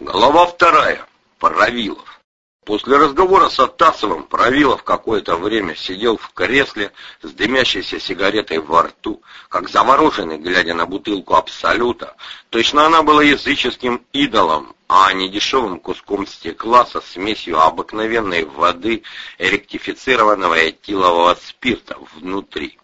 Глава вторая. Паравилов. После разговора с Атасовым Правилов какое-то время сидел в кресле с дымящейся сигаретой во рту, как завороженный, глядя на бутылку Абсолюта. Точно она была языческим идолом, а не дешевым куском стекла со смесью обыкновенной воды и ректифицированного этилового спирта внутри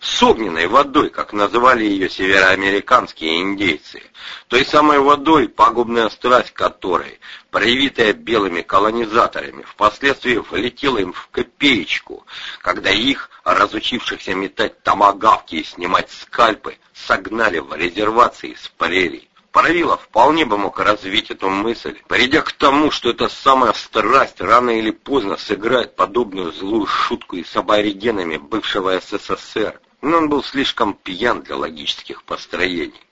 с огненной водой, как называли ее североамериканские индейцы, той самой водой, пагубная страсть которой, проявитая белыми колонизаторами, впоследствии влетела им в копеечку, когда их, разучившихся метать томагавки и снимать скальпы, согнали в резервации с прерий. Паравилов вполне бы мог развить эту мысль, придя к тому, что эта самая страсть рано или поздно сыграет подобную злую шутку и с аборигенами бывшего СССР, но он был слишком пьян для логических построений.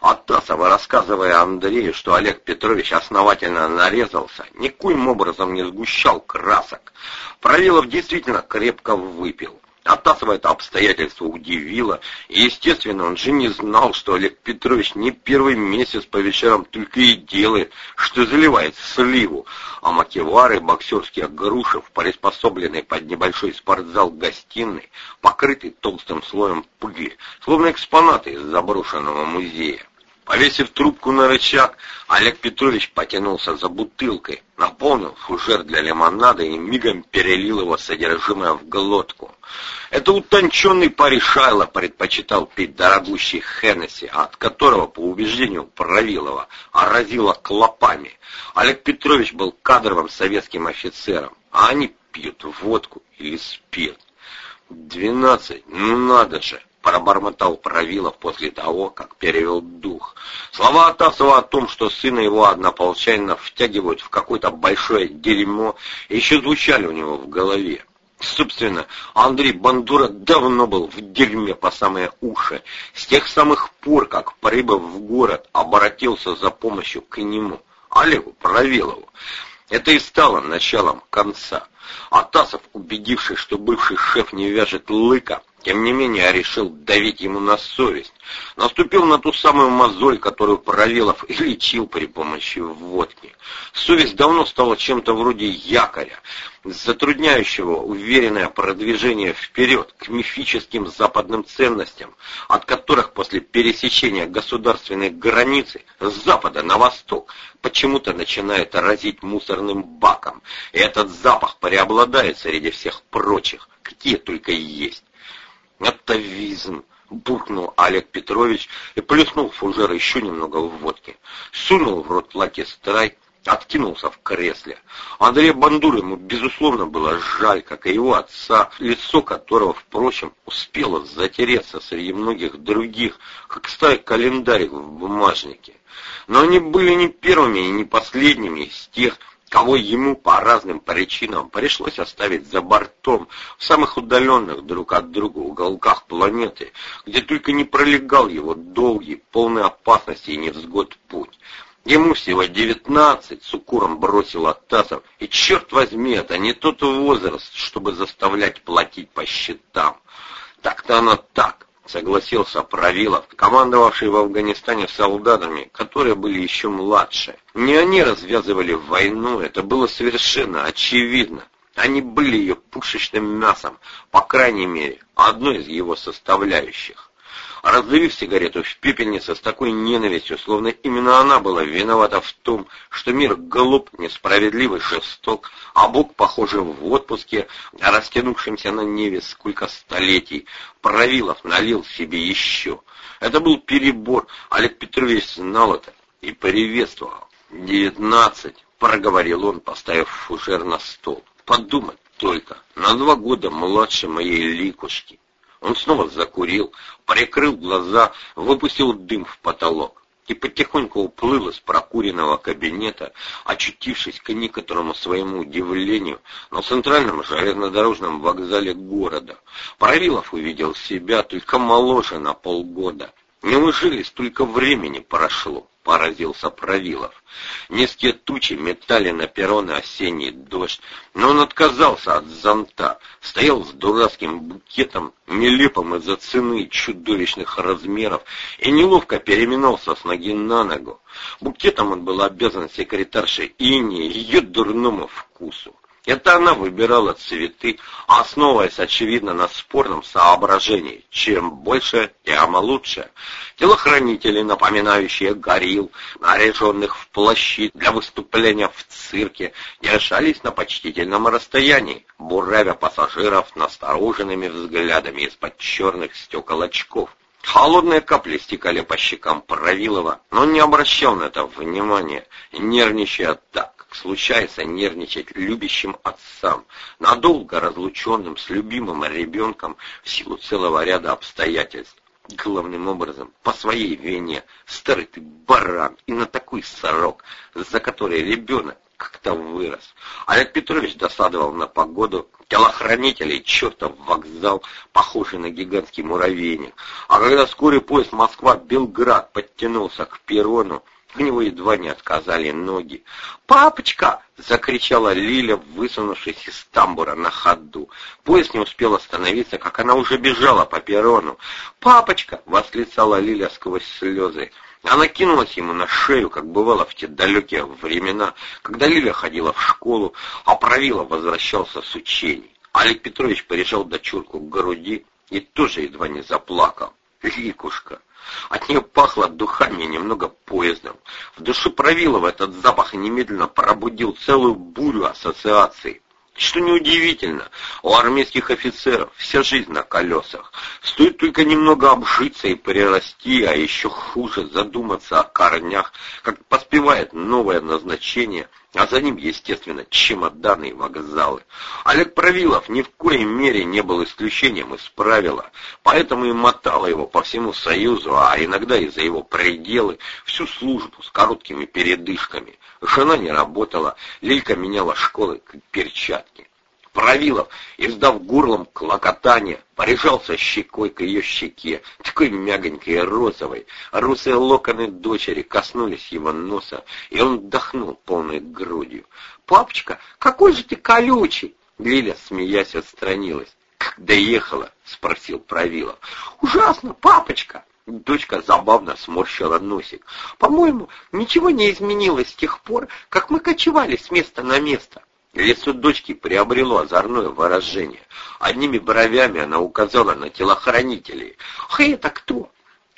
Атасова, рассказывая Андрею, что Олег Петрович основательно нарезался, никоим образом не сгущал красок. Правилов действительно крепко выпил. Атасова это обстоятельство удивило, и, естественно, он же не знал, что Олег Петрович не первый месяц по вечерам только и делает, что заливает сливу, а макевары, боксерские груши, приспособленные под небольшой спортзал гостиной, покрытый толстым слоем пыли, словно экспонаты из заброшенного музея. Повесив трубку на рычаг, Олег Петрович потянулся за бутылкой, наполнил фужер для лимонада и мигом перелил его содержимое в глотку. Это утонченный Паришайло предпочитал пить дорогущий Хеннесси, от которого, по убеждению Правилова, разило клопами. Олег Петрович был кадровым советским офицером, а они пьют водку или спирт. Двенадцать, ну надо же! Пробормотал Правилов после того, как перевел дух. Слова Атасова о том, что сына его однополчанина втягивают в какое-то большое дерьмо, еще звучали у него в голове. Собственно, Андрей Бандура давно был в дерьме по самые уши, с тех самых пор, как, прибыв в город, обратился за помощью к нему, Олегу Правилову. Это и стало началом конца. Атасов, убедившись, что бывший шеф не вяжет лыка, тем не менее, решил давить ему на совесть. Наступил на ту самую мозоль, которую Паралелов и лечил при помощи водки. Совесть давно стала чем-то вроде якоря, затрудняющего уверенное продвижение вперед к мифическим западным ценностям, от которых после пересечения государственной границы с запада на восток почему-то начинает разить мусорным баком, и этот запах преобладает среди всех прочих, какие только есть. «Атовизм!» — буркнул Олег Петрович и плеснул фужер еще немного в водки. Сунул в рот лаки страй, откинулся в кресле. Андрея Бандура ему, безусловно, было жаль, как и его отца, лицо которого, впрочем, успело затереться среди многих других, как стая календарик в бумажнике. Но они были не первыми и не последними из тех, кого ему по разным причинам пришлось оставить за бортом в самых удаленных друг от друга уголках планеты, где только не пролегал его долгий, полный опасности и невзгод путь. Ему всего девятнадцать, с укором бросил Атасов, и черт возьми, это не тот возраст, чтобы заставлять платить по счетам. Так-то оно так согласился Правилов, командовавший в Афганистане солдатами, которые были еще младше. Не они развязывали войну, это было совершенно очевидно. Они были ее пушечным мясом, по крайней мере, одной из его составляющих раздавив сигарету в пепельнице с такой ненавистью, словно именно она была виновата в том, что мир глуп, несправедливый, жесток, а Бог, похоже, в отпуске, растянувшемся на Неве сколько столетий, Правилов налил себе еще. Это был перебор, Олег Петрович знал это и приветствовал. «Девятнадцать», — проговорил он, поставив фужер на стол. «Подумать только, на два года младше моей ликушки». Он снова закурил, прикрыл глаза, выпустил дым в потолок и потихоньку уплыл из прокуренного кабинета, очутившись к некоторому своему удивлению на центральном железнодорожном вокзале города. Правилов увидел себя только моложе на полгода. Неужели столько времени прошло? Поразился Правилов. Низкие тучи метали на перроны осенний дождь, но он отказался от зонта, стоял с дурацким букетом, нелепым из-за цены чудовищных размеров, и неловко переминался с ноги на ногу. Букетом он был обязан секретарше Ине ее дурному вкусу. Это она выбирала цветы, основываясь, очевидно, на спорном соображении. Чем больше, тем лучше. Телохранители, напоминающие горилл, наряженных в плащи для выступления в цирке, держались на почтительном расстоянии, буравя пассажиров настороженными взглядами из-под черных стекол очков. Холодные капли стекали по щекам Правилова, но не обращал на это внимания, нервничая так случается нервничать любящим отцам, надолго разлученным с любимым ребенком в силу целого ряда обстоятельств. Главным образом, по своей вине, старый ты баран, и на такой сорок, за который ребенок как-то вырос. Олег Петрович досадовал на погоду, телохранителей, чертов вокзал, похожий на гигантский муравейник. А когда вскоре поезд Москва-Белград подтянулся к перрону, у него едва не отказали ноги. «Папочка!» — закричала Лиля, высунувшись из тамбура на ходу. Поезд не успел остановиться, как она уже бежала по перрону. «Папочка!» — восклицала Лиля сквозь слезы. Она кинулась ему на шею, как бывало в те далекие времена, когда Лиля ходила в школу, а Правила возвращался с учений. Олег Петрович прижал дочурку к груди и тоже едва не заплакал. «Ликушка, от нее пахло духами немного поездом. В душу Правилова этот запах немедленно пробудил целую бурю ассоциаций. Что неудивительно, у армейских офицеров вся жизнь на колесах. Стоит только немного обжиться и прирасти, а еще хуже задуматься о корнях, как поспевает новое назначение, а за ним, естественно, чемоданы и вокзалы. Олег Правилов ни в коей мере не был исключением из правила, поэтому и мотало его по всему Союзу, а иногда и за его пределы, всю службу с короткими передышками. Жена не работала, Лилька меняла школы перчатки. Правилов, издав горлом клокотание, порежался щекой к ее щеке, такой мягонькой и розовой. Русые локоны дочери коснулись его носа, и он вдохнул полной грудью. «Папочка, какой же ты колючий!» Лиля, смеясь, отстранилась. «Как доехала?» — спросил Правилов. «Ужасно, папочка!» Дочка забавно сморщила носик. «По-моему, ничего не изменилось с тех пор, как мы кочевали с места на место. Лицо дочки приобрело озорное выражение. Одними бровями она указала на телохранителей. «А это кто?»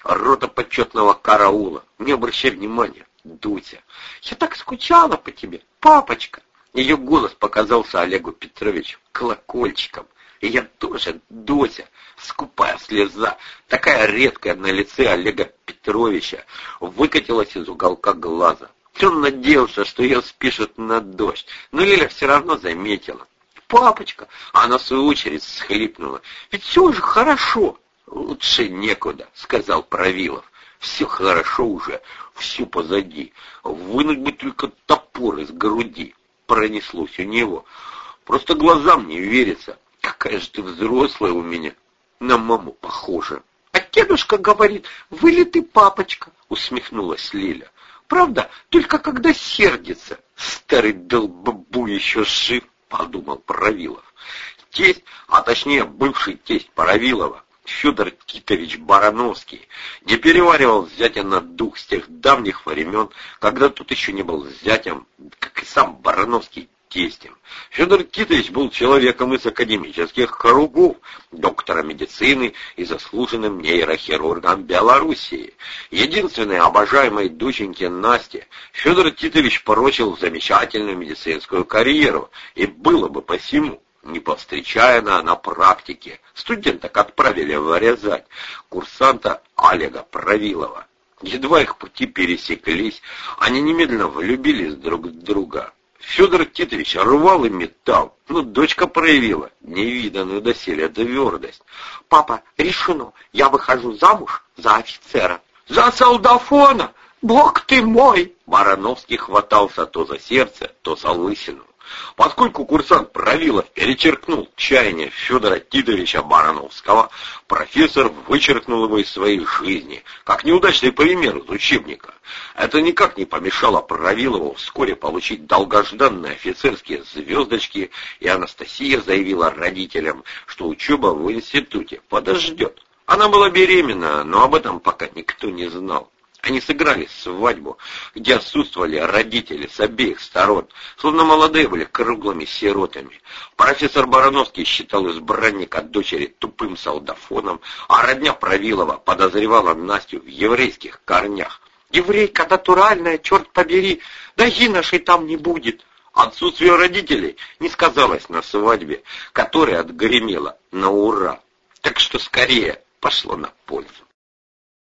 «Рота почетного караула. Не обращай внимания, Дуся. Я так скучала по тебе, папочка!» Ее голос показался Олегу Петровичу колокольчиком. И я тоже, Дося, скупая слеза, такая редкая на лице Олега Петровича, выкатилась из уголка глаза. Он надеялся, что ее спишут на дождь, но Лиля все равно заметила. «Папочка!» Она, в свою очередь, схлипнула. «Ведь все уже хорошо!» «Лучше некуда», — сказал Правилов. «Все хорошо уже, все позади. Вынуть бы только топор из груди». Пронеслось у него. «Просто глазам не верится. Какая же ты взрослая у меня. На маму похожа». «А дедушка говорит, вылитый папочка», — усмехнулась Лиля. Правда, только когда сердится. Старый долбабу еще жив, подумал Паравилов. Тесть, а точнее бывший тесть Паравилова, Федор Титович Барановский, не переваривал зятя на дух с тех давних времен, когда тут еще не был зятем, как и сам Барановский тестем. Федор Титович был человеком из академических кругов, доктором медицины и заслуженным нейрохирургом Белоруссии. Единственной обожаемой доченьке Насте Федор Титович порочил замечательную медицинскую карьеру, и было бы посему. Не повстречая на, на практике, студенток отправили вырезать курсанта Олега Правилова. Едва их пути пересеклись, они немедленно влюбились друг в друга. Федор Титович рвал и металл, но дочка проявила невиданную доселе твердость. «Папа, решено, я выхожу замуж за офицера». «За солдафона! Бог ты мой!» Барановский хватался то за сердце, то за лысину. Поскольку курсант Правилов перечеркнул чаяние Федора Тидоровича Барановского, профессор вычеркнул его из своей жизни, как неудачный пример из учебника. Это никак не помешало Правилову вскоре получить долгожданные офицерские звездочки, и Анастасия заявила родителям, что учеба в институте подождет. Она была беременна, но об этом пока никто не знал. Они сыграли свадьбу, где отсутствовали родители с обеих сторон, словно молодые были круглыми сиротами. Профессор Барановский считал избранника дочери тупым солдафоном, а родня Правилова подозревала Настю в еврейских корнях. «Еврейка натуральная, черт побери, да и нашей там не будет!» Отсутствие родителей не сказалось на свадьбе, которая отгремела на ура. Так что скорее пошло на пользу.